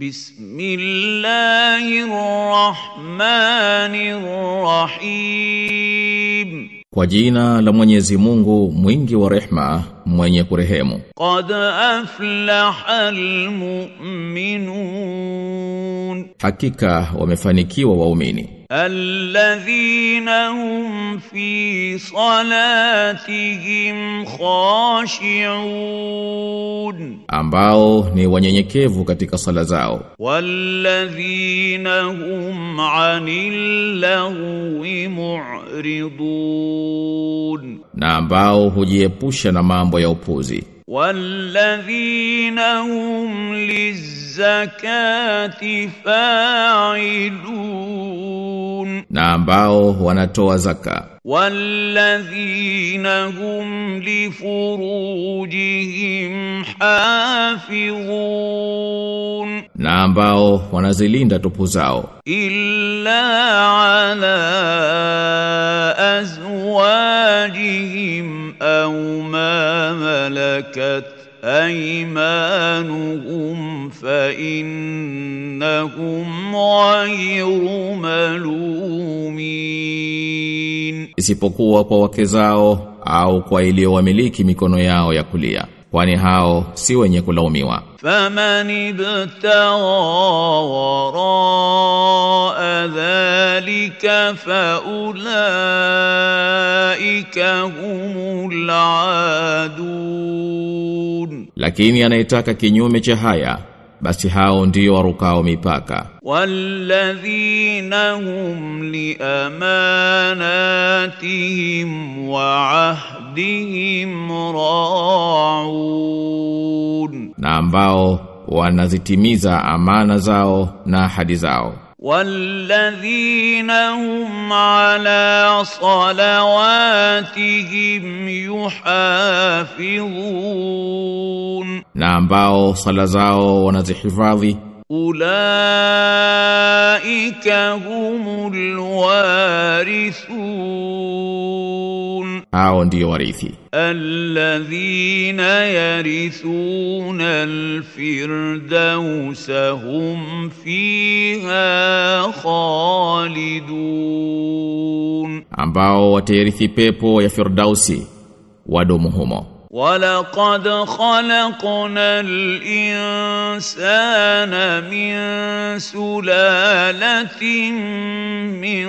بسم الله الرحمن الرحيم Kwa jina la Mwenyezi Mungu mwingi wa rehma mwenye kurehemu قد أفلح المؤمنون Hakika wamefanikiwa waumini الذين هم في صلاتهم خاشعون ambao ni wanyenyekevu katika sala zao والذين هم عن اللغو معرضون na ambao hujiepusha na mambo ya upuzi والذين هم للزكاة فاعلون na ambao wanatoa zaka. Walladhina hum li furujihim hafizun na ambao wanazilinda tupu zao. Illa ala azwajihim au ma malakat أيمانهم فإنهم غير ملومين isipokuwa kwa wake zao au kwa iliyowamiliki mikono yao ya kulia kwani hao si wenye kulaumiwa فمن ابتغى وراء ذلك فأولئك هم العادون lakini anayetaka kinyume cha haya basi hao ndio warukao mipaka. Walladhina hum li amanatihim wa ahdihim raun. Na ambao wanazitimiza amana zao na ahadi zao. والذين هم على صلواتهم يحافظون na ambao sala zao wanazihifadhi أولئك هم الوارثون hao ndio warithi الذين يرثون الفردوس هم فيها خالدون. ambao watayarithi pepo ya firdausi wadumu humo ولقد خلقنا الإنسان من سلالة من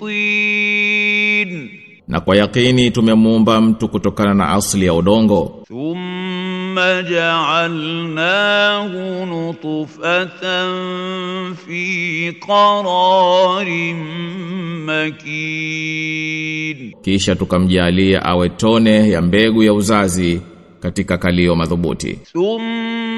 طين. Na kwa yakini tumemuumba mtu kutokana na asli ya udongo. Thumma ja'alnahu nutfatan fi qararin makin. Kisha tukamjalia awe tone ya mbegu ya uzazi katika kalio madhubuti. Thumma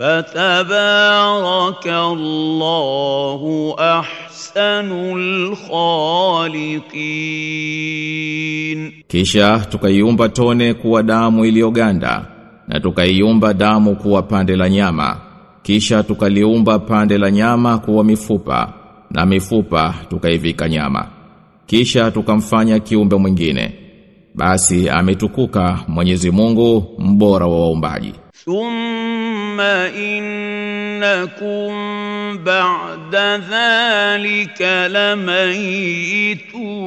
فتبارك الله أحسن الخالقين kisha tukaiumba tone kuwa damu iliyoganda na tukaiumba damu kuwa pande la nyama kisha tukaliumba pande la nyama kuwa mifupa na mifupa tukaivika nyama kisha tukamfanya kiumbe mwingine basi ametukuka Mwenyezi Mungu mbora wa waumbaji ثم إنكم بعد ذلك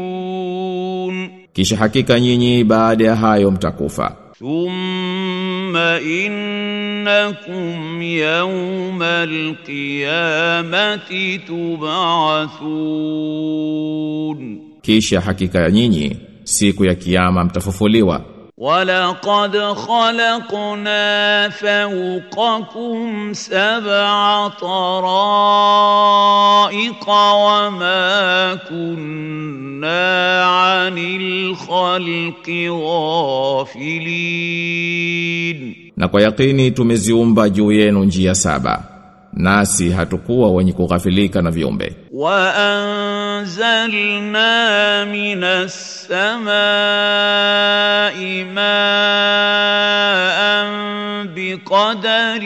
لميتون kisha hakika nyinyi baada ya hayo mtakufa ثم إنكم يوم القيامة تبعثون kisha hakika nyinyi siku ya kiyama mtafufuliwa ولقد خلقنا فوقكم سبع طرائق وما كنا عن الخلق غافلين na kwa yakini tumeziumba juu yenu njia saba nasi hatukuwa wenye kughafilika na viumbe وأنزلنا من السماء ماء بقدر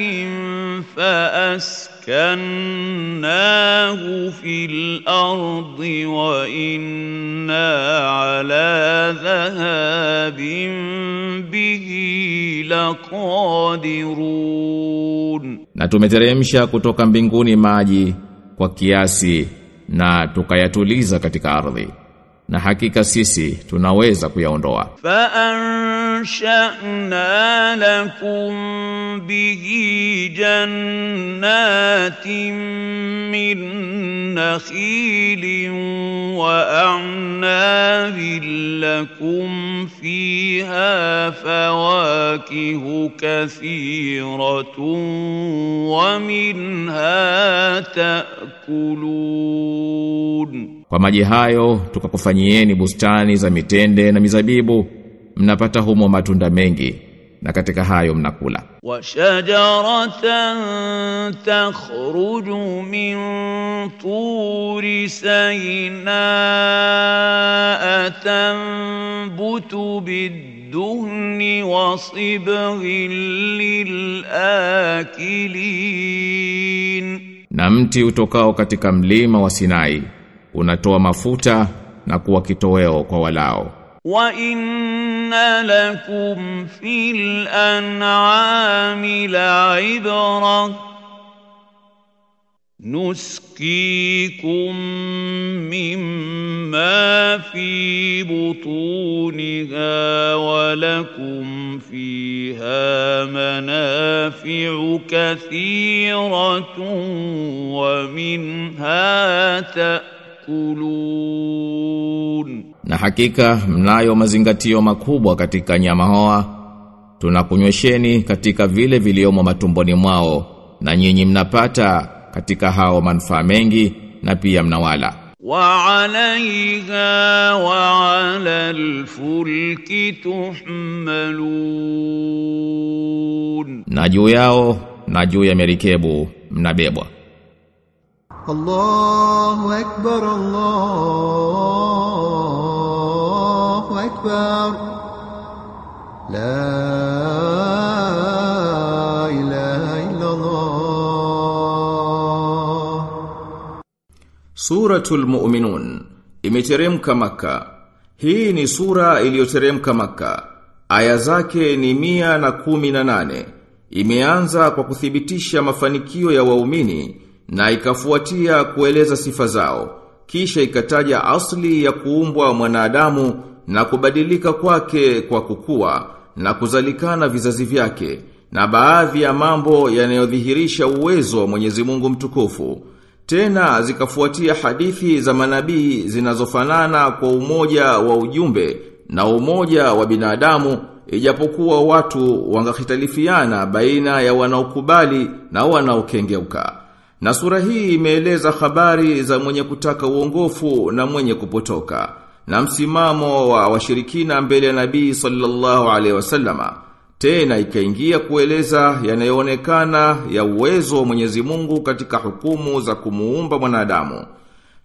فأسكناه في الأرض وإنا على ذهاب به لقادرون na tumeteremsha kutoka mbinguni maji kwa kiasi na tukayatuliza katika ardhi. Na hakika sisi tunaweza kuyaondoa. Fa ansha'na lakum bihi jannatin min nakhilin wa a'nabin lakum fiha fawa فواكه كثيرة ومنها تأكلون kwa maji hayo tukakufanyieni bustani za mitende na mizabibu mnapata humo matunda mengi na katika hayo mnakula وشجرة تخرج من طور سيناء تنبت بالدهن وصبغ للآكلين na mti utokao katika mlima wa Sinai unatoa mafuta na kuwa kitoweo kwa walao وإن لكم في الأنعام لعبرة نسقيكم مما في بطونها ولكم فيها منافع كثيرة ومنها تأكلون na hakika mnayo mazingatio makubwa katika nyama hoa tunakunywesheni katika vile viliomo matumboni mwao na nyinyi mnapata katika hao manufaa mengi na pia mnawala. Wa alaiha wa ala alfulki tuhmalun, na juu yao na juu ya merikebu mnabebwa. Allahu akbar, Allahu akbar. La Suratul Mu'minun imeteremka maka. Hii ni sura iliyoteremka maka. Aya zake ni mia na kumi na nane. Imeanza kwa kuthibitisha mafanikio ya waumini na ikafuatia kueleza sifa zao. Kisha ikataja asli ya kuumbwa mwanadamu na kubadilika kwake kwa kukua na kuzalikana vizazi vyake na baadhi ya mambo yanayodhihirisha uwezo wa Mwenyezi Mungu mtukufu. Tena zikafuatia hadithi za manabii zinazofanana kwa umoja wa ujumbe na umoja wa binadamu ijapokuwa watu wangahitalifiana baina ya wanaokubali na wanaokengeuka. Na sura hii imeeleza habari za mwenye kutaka uongofu na mwenye kupotoka na msimamo wa washirikina mbele ya Nabii sallallahu alaihi wasallama. Tena ikaingia kueleza yanayoonekana ya uwezo wa Mwenyezi Mungu katika hukumu za kumuumba mwanadamu.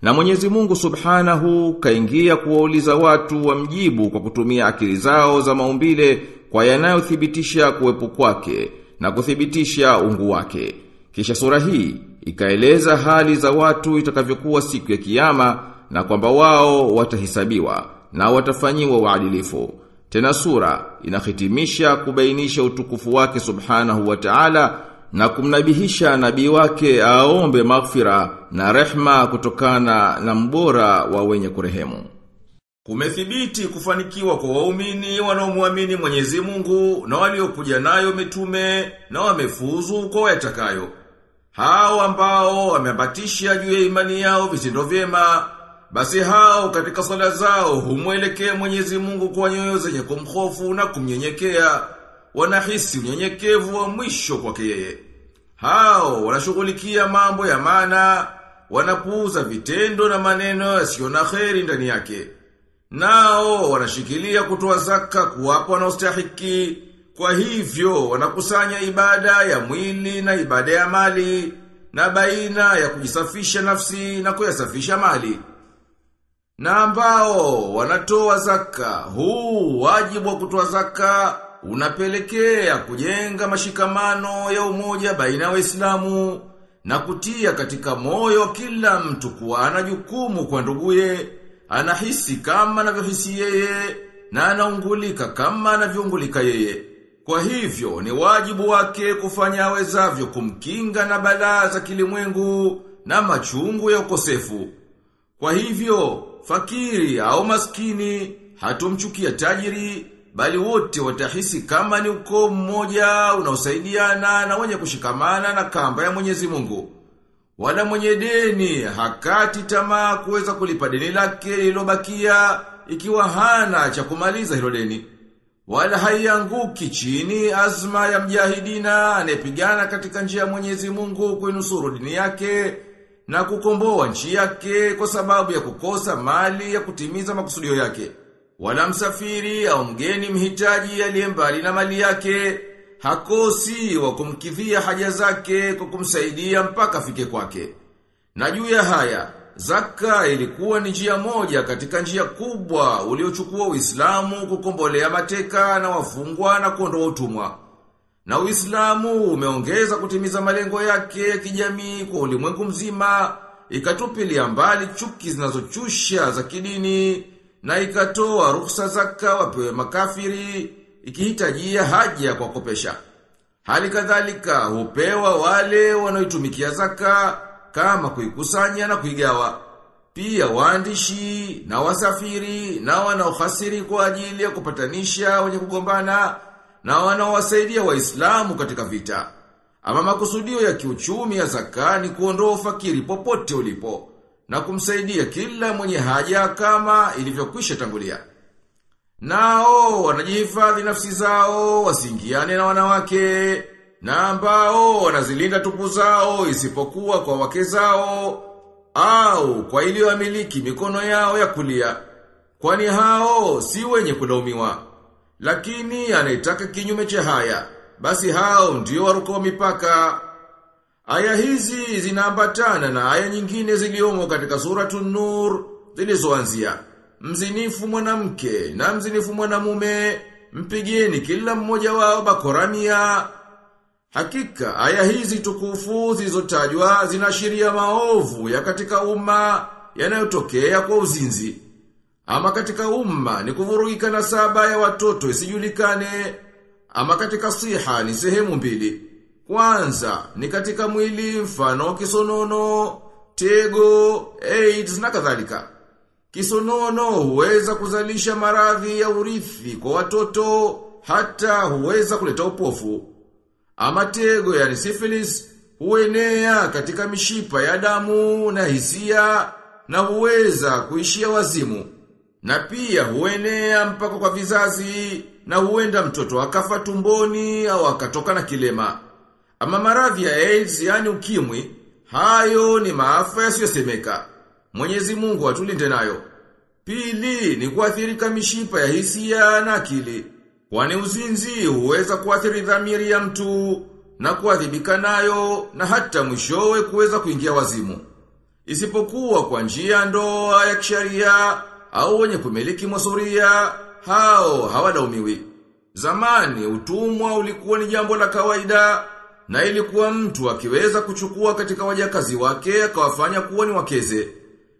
Na Mwenyezi Mungu Subhanahu kaingia kuwauliza watu wamjibu kwa kutumia akili zao za maumbile kwa yanayothibitisha kuwepo kwake na kuthibitisha ungu wake. Kisha sura hii ikaeleza hali za watu itakavyokuwa siku ya kiyama na kwamba wao watahisabiwa na watafanyiwa uadilifu. Tena sura inahitimisha kubainisha utukufu wake subhanahu wa ta'ala na kumnabihisha nabii wake aombe maghfira na rehma kutokana na mbora wa wenye kurehemu. Kumethibiti kufanikiwa kwa waumini wanaomwamini Mwenyezi Mungu na waliokuja nayo mitume na wamefuzu kwa yatakayo. Hao ambao wameambatisha juu ya imani yao vitendo vyema basi hao katika sala zao humwelekea Mwenyezi Mungu kwa nyoyo zenye kumhofu na kumnyenyekea, wanahisi unyenyekevu wa mwisho kwake yeye. Hao wanashughulikia mambo ya maana, wanapuuza vitendo na maneno yasiyo na kheri ndani yake. Nao wanashikilia kutoa zaka kuwapa wanaostahiki, Kwa hivyo wanakusanya ibada ya mwili na ibada ya mali na baina ya kujisafisha nafsi na kuyasafisha mali. Na ambao wanatoa zaka, huu wajibu wa kutoa zaka unapelekea kujenga mashikamano ya umoja baina ya Waislamu na kutia katika moyo kila mtu kuwa ana jukumu kwa nduguye, anahisi kama anavyohisi yeye na anaungulika kama anavyoungulika yeye. Kwa hivyo ni wajibu wake kufanya awezavyo kumkinga na balaa za kilimwengu na machungu ya ukosefu. Kwa hivyo, fakiri au maskini, hatumchukia tajiri, bali wote watahisi kama ni ukoo mmoja unaosaidiana na wenye kushikamana na kamba ya Mwenyezi Mungu. Wala mwenye deni hakati tamaa kuweza kulipa deni lake lililobakia ikiwa hana cha kumaliza hilo deni. Wala haianguki chini azma ya mjahidina anayepigana katika njia ya Mwenyezi Mungu kuinusuru dini yake na kukomboa nchi yake kwa sababu ya kukosa mali ya kutimiza makusudio yake. Wala msafiri au mgeni mhitaji aliye mbali na mali yake hakosi wa kumkidhia haja zake kwa kumsaidia mpaka afike kwake. Na juu ya haya, zaka ilikuwa ni njia moja katika njia kubwa uliochukua Uislamu kukombolea mateka na wafungwa na kuondoa utumwa. Na Uislamu umeongeza kutimiza malengo yake ya kijamii kwa ulimwengu mzima, ikatupilia mbali chuki zinazochusha za kidini na ikatoa ruhusa zaka wapewe makafiri ikihitajia haja kwa kopesha. Hali kadhalika hupewa wale wanaoitumikia zaka kama kuikusanya na kuigawa. Pia waandishi na wasafiri na wanaohasiri kwa ajili ya kupatanisha wenye kugombana na wanaowasaidia waislamu katika vita. Ama makusudio ya kiuchumi ya zaka ni kuondoa ufakiri popote ulipo na kumsaidia kila mwenye haja kama ilivyokwisha tangulia. Nao wanajihifadhi nafsi zao wasingiane na wanawake na ambao wanazilinda tupu zao isipokuwa kwa wake zao au kwa iliyoamiliki mikono yao ya kulia. Kwani hao si wenye kulaumiwa. Lakini anaitaka kinyume cha haya, basi hao ndio waruko mipaka. Aya hizi zinaambatana na aya nyingine ziliomo katika suratu Nur zilizoanzia. Mzinifu mwanamke na mzinifu mwanamume mpigeni kila mmoja wao bakoramia. Hakika aya hizi tukufu zilizotajwa zinaashiria maovu ya katika umma yanayotokea kwa uzinzi. Ama katika umma ni kuvurugika na saba ya watoto isijulikane. Ama katika siha ni sehemu mbili. Kwanza ni katika mwili mfano kisonono, tego, AIDS na kadhalika. Kisonono huweza kuzalisha maradhi ya urithi kwa watoto hata huweza kuleta upofu. Ama tego yani syphilis huenea katika mishipa ya damu na hisia na huweza kuishia wazimu. Na pia huenea mpaka kwa vizazi na huenda mtoto akafa tumboni au akatoka na kilema. Ama maradhi ya AIDS yani ukimwi, hayo ni maafa yasiyosemeka. Mwenyezi Mungu atulinde nayo. Pili ni kuathirika mishipa ya hisia na akili. Kwani uzinzi huweza kuathiri dhamiri ya mtu na kuadhibika nayo na hata mwishowe kuweza kuingia wazimu. Isipokuwa kwa njia ndoa ya kisharia au wenye kumiliki masuria, hao hawalaumiwi. Zamani utumwa ulikuwa ni jambo la kawaida na ilikuwa mtu akiweza kuchukua katika wajakazi wake akawafanya kuwa ni wakeze.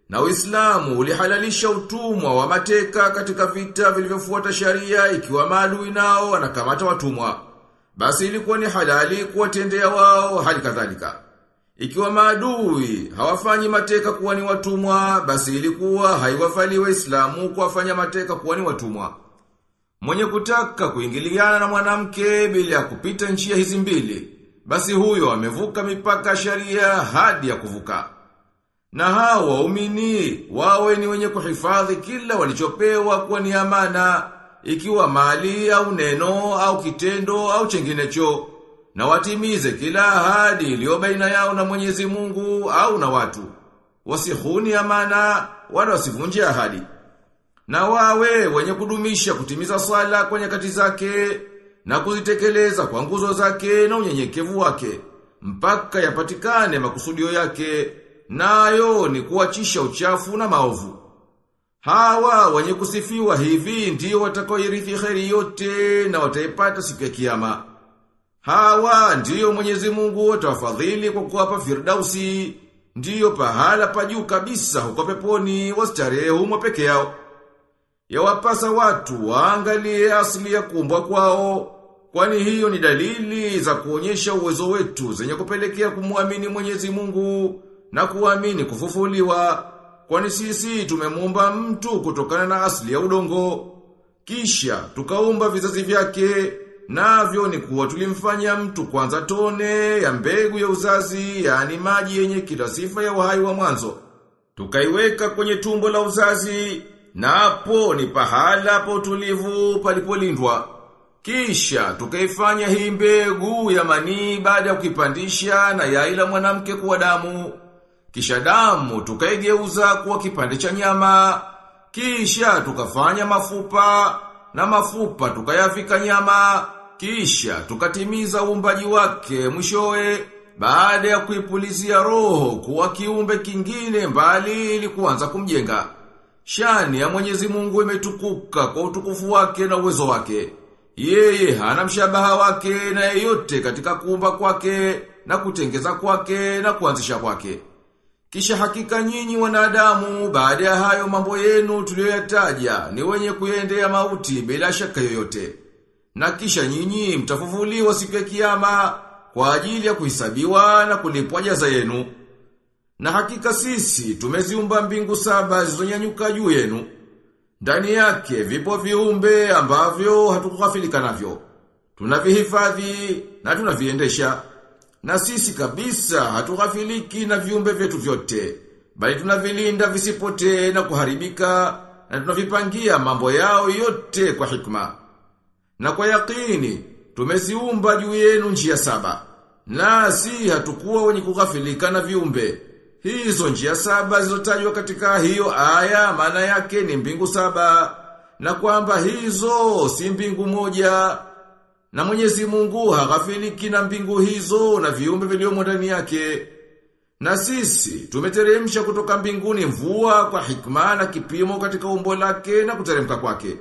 Na Uislamu ulihalalisha utumwa wa mateka katika vita vilivyofuata sharia ikiwa maadui nao wanakamata watumwa. Basi ilikuwa ni halali kuwatendea wao hali kadhalika. Ikiwa maadui hawafanyi mateka kuwa ni watumwa, basi ilikuwa haiwafali Waislamu kuwafanya mateka kuwa ni watumwa. Mwenye kutaka kuingiliana na mwanamke bila kupita njia hizi mbili, basi huyo amevuka mipaka sharia hadi ya kuvuka. Na hawa waumini wawe ni wenye kuhifadhi kila walichopewa kuwa ni amana, ikiwa mali au neno au kitendo au chenginecho, na watimize kila ahadi iliyo baina yao na Mwenyezi Mungu au na watu. Wasihuni amana wala wasivunje ahadi. Na wawe wenye kudumisha kutimiza swala kwa nyakati zake na kuzitekeleza kwa nguzo zake na unyenyekevu wake mpaka yapatikane makusudio yake nayo ni kuachisha uchafu na maovu. Hawa wenye kusifiwa hivi ndio watakaoirithi kheri yote na wataipata siku ya kiyama. Hawa ndiyo Mwenyezi Mungu atawafadhili kwa kuwapa Firdausi, ndiyo pahala pa juu kabisa huko peponi wastarehe humo peke yao. Yawapasa watu waangalie asili ya kumbwa kwao, kwani hiyo ni dalili za kuonyesha uwezo wetu zenye kupelekea kumwamini Mwenyezi Mungu na kuamini kufufuliwa. Kwani sisi tumemuumba mtu kutokana na asili ya udongo. Kisha tukaumba vizazi vyake navyo ni kuwa tulimfanya mtu kwanza tone ya mbegu ya uzazi yani maji yenye kila sifa ya uhai wa mwanzo. Tukaiweka kwenye tumbo la uzazi na hapo ni pahala pa utulivu palipolindwa. Kisha tukaifanya hii mbegu ya manii baada ya kukipandisha na yai la mwanamke kuwa damu. Kisha damu tukaigeuza kuwa kipande cha nyama. Kisha tukafanya mafupa na mafupa tukayavika nyama. Kisha tukatimiza uumbaji wake mwishowe baada ya kuipulizia roho kuwa kiumbe kingine mbali ili kuanza kumjenga. Shani ya Mwenyezi Mungu imetukuka kwa utukufu wake na uwezo wake. Yeye hana mshabaha wake na yeyote katika kuumba kwake na kutengeza kwake na kuanzisha kwake. Kisha hakika nyinyi wanadamu baada ya hayo mambo yenu tuliyoyataja ni wenye kuendea mauti bila shaka yoyote. Na kisha nyinyi mtafufuliwa siku ya kiyama kwa ajili ya kuhisabiwa na kulipwa jaza yenu. Na hakika sisi tumeziumba mbingu saba zilizonyanyuka juu yenu. Ndani yake vipo viumbe ambavyo hatukughafilika navyo. Tunavihifadhi na tunaviendesha. Na sisi kabisa hatughafiliki na viumbe vyetu vyote. Bali tunavilinda visipotee na kuharibika na tunavipangia mambo yao yote kwa hikma. Na kwa yakini tumeziumba juu yenu njia saba. Nasi hatukuwa wenye kughafilika na viumbe. Hizo njia saba zilizotajwa katika hiyo aya maana yake ni mbingu saba na kwamba hizo si mbingu moja na Mwenyezi Mungu haghafiliki na mbingu hizo na viumbe vilivyomo ndani yake. Na sisi tumeteremsha kutoka mbinguni mvua kwa hikma na kipimo katika umbo lake na kuteremka kwake.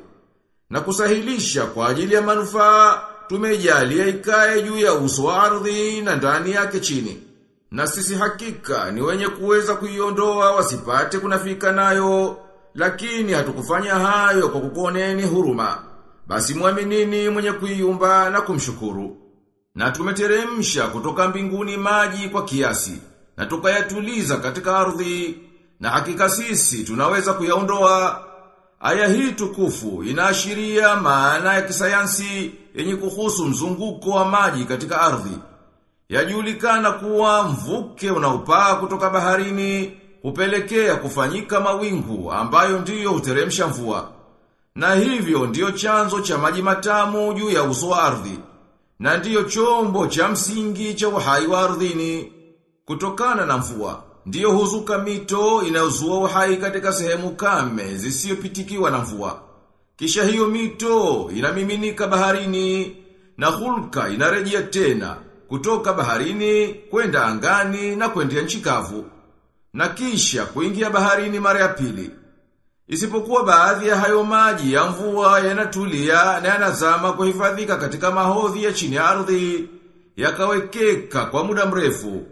Na kusahilisha kwa ajili ya manufaa tumejalia ikae juu ya uso wa ardhi na ndani yake chini. Na sisi hakika ni wenye kuweza kuiondoa wasipate kunafika nayo, lakini hatukufanya hayo kwa kukuoneni huruma. Basi mwaminini mwenye kuiumba na kumshukuru. Na tumeteremsha kutoka mbinguni maji kwa kiasi, na tukayatuliza katika ardhi, na hakika sisi tunaweza kuyaondoa. Aya hii tukufu inaashiria maana ya kisayansi yenye kuhusu mzunguko wa maji katika ardhi. Yajulikana kuwa mvuke unaopaa kutoka baharini hupelekea kufanyika mawingu ambayo ndiyo huteremsha mvua. Na hivyo ndiyo chanzo cha maji matamu juu ya uso wa ardhi. Na ndiyo chombo cha msingi cha uhai wa ardhini. Kutokana na mvua, ndiyo huzuka mito inayozua uhai katika sehemu kame zisiyopitikiwa na mvua. Kisha hiyo mito inamiminika baharini na hulka inarejea tena kutoka baharini kwenda angani na kwendea nchi kavu. Na kisha kuingia baharini mara ya pili. Isipokuwa baadhi ya hayo maji ya mvua yanatulia na yanazama kuhifadhika katika mahodhi ya chini ya ardhi yakawekeka kwa muda mrefu.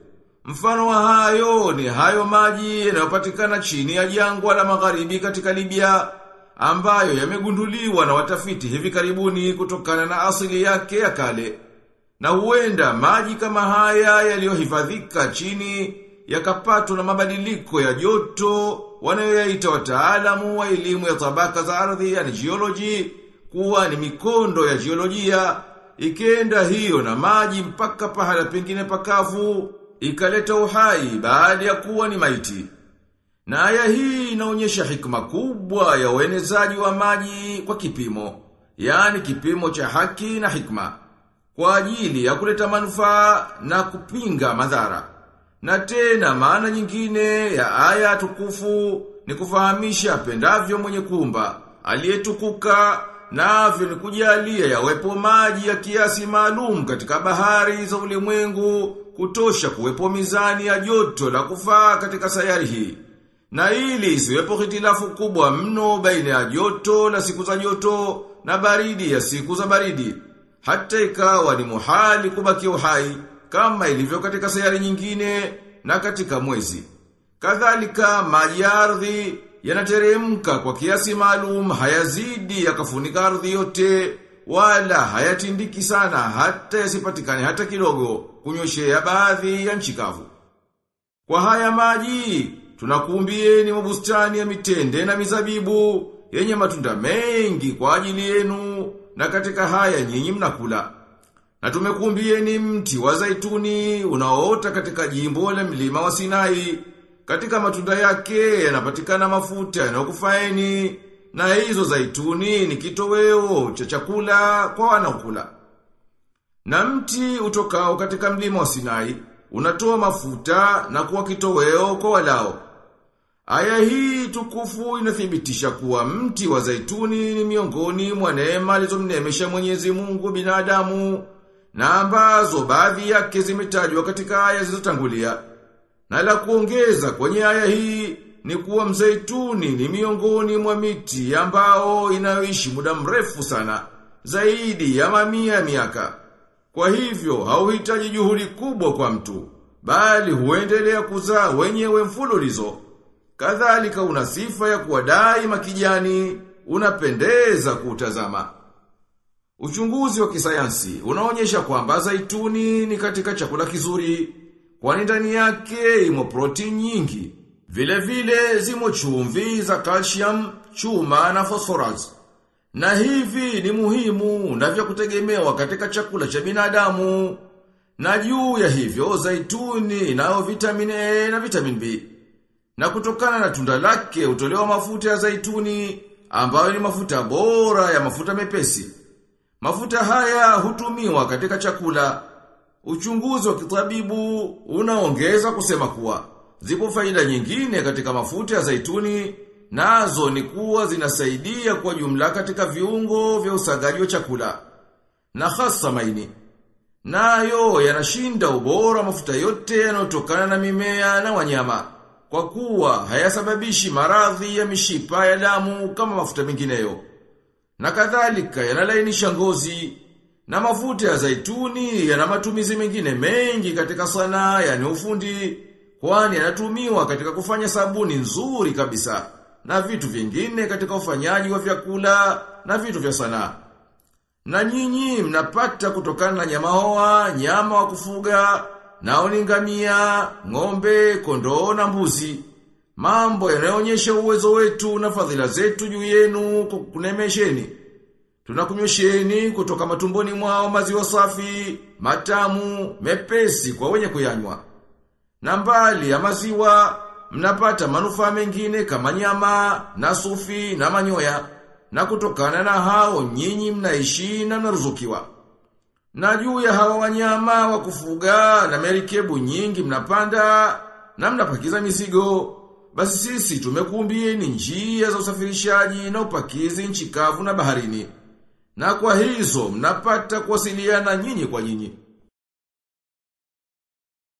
Mfano wa hayo ni hayo maji yanayopatikana chini ya jangwa la magharibi katika Libya ambayo yamegunduliwa na watafiti hivi karibuni kutokana na asili yake ya kale. Na huenda maji kama haya yaliyohifadhika chini yakapatwa na mabadiliko ya joto wanayoyaita wataalamu wa elimu ya tabaka za ardhi yani geology kuwa ni mikondo ya jiolojia ikienda hiyo na maji mpaka pahala pengine pakavu ikaleta uhai baada ya kuwa ni maiti. Na aya hii inaonyesha hikma kubwa ya uenezaji wa maji kwa kipimo, yani kipimo cha haki na hikma, kwa ajili ya kuleta manufaa na kupinga madhara. Na tena maana nyingine ya aya tukufu ni kufahamisha pendavyo mwenye kumba, aliyetukuka Navyo ni kujalia yawepo maji ya kiasi maalum katika bahari za ulimwengu kutosha kuwepo mizani ya joto la kufaa katika sayari hii. Na ili isiwepo hitilafu kubwa mno baina ya joto la siku za joto na baridi ya siku za baridi. Hata ikawa ni muhali kubaki uhai kama ilivyo katika sayari nyingine na katika mwezi. Kadhalika maji ya ardhi yanateremka kwa kiasi maalum hayazidi yakafunika ardhi yote wala hayatindiki sana hata yasipatikane hata kidogo kunyoshea baadhi ya nchi kavu. Kwa haya maji tunakuumbieni mabustani ya mitende na mizabibu yenye matunda mengi kwa ajili yenu na katika haya nyinyi mnakula. Na tumekuumbieni mti wa zaituni unaoota katika jimbo la mlima wa Sinai. Katika matunda yake yanapatikana mafuta yanayokufaeni na hizo zaituni ni kitoweo cha chakula kwa wanaokula. Na mti utokao katika mlima wa Sinai unatoa mafuta na kuwa kitoweo kwa walao. Aya hii tukufu inathibitisha kuwa mti wa zaituni ni miongoni mwa neema alizomnemesha Mwenyezi Mungu binadamu na ambazo baadhi yake zimetajwa katika aya zilizotangulia. Na la kuongeza kwenye aya hii ni kuwa mzeituni ni miongoni mwa miti ambao inayoishi muda mrefu sana, zaidi ya mamia ya miaka. Kwa hivyo hauhitaji juhudi kubwa kwa mtu, bali huendelea kuzaa wenyewe mfululizo. Kadhalika una sifa ya kuwa daima kijani, unapendeza kuutazama. Uchunguzi wa kisayansi unaonyesha kwamba zaituni ni katika chakula kizuri, kwani ndani yake imo protini nyingi. Vile vile zimo chumvi za calcium, chuma na phosphorus. Na hivi ni muhimu na vya kutegemewa katika chakula cha binadamu. Na juu ya hivyo zaituni inayo vitamin A na vitamin B. Na kutokana na tunda lake utolewa mafuta ya zaituni ambayo ni mafuta bora ya mafuta mepesi. Mafuta haya hutumiwa katika chakula. Uchunguzi wa kitabibu unaongeza kusema kuwa zipo faida nyingine katika mafuta ya zaituni nazo ni kuwa zinasaidia kwa jumla katika viungo vya usagaji wa chakula na hasa maini. Nayo yanashinda ubora mafuta yote yanayotokana na mimea na wanyama kwa kuwa hayasababishi maradhi ya mishipa ya damu kama mafuta mengineyo. Na kadhalika yanalainisha ngozi na mafuta ya zaituni yana matumizi mengine mengi katika sanaa yani ufundi kwani yanatumiwa katika kufanya sabuni nzuri kabisa na vitu vingine katika ufanyaji wa vyakula na vitu vya sanaa. Na nyinyi mnapata kutokana na nyama hoa, nyama wa kufuga, nao ni ngamia, ng'ombe, kondoo na mbuzi. Mambo yanayoonyesha uwezo wetu na fadhila zetu juu yenu kukunemesheni. Tunakunyosheni kutoka matumboni mwao maziwa safi, matamu, mepesi kwa wenye kuyanywa. Na mbali ya maziwa, mnapata manufaa mengine kama nyama, na sufi, na manyoya. Na kutokana na hao nyinyi mnaishi na mnaruzukiwa. Na juu ya hawa wanyama wa kufuga na merikebu nyingi mnapanda na mnapakiza misigo. Basi sisi tumekumbieni njia za usafirishaji na upakizi nchikavu na baharini. Na kwa hizo mnapata kuwasiliana nyinyi kwa nyinyi.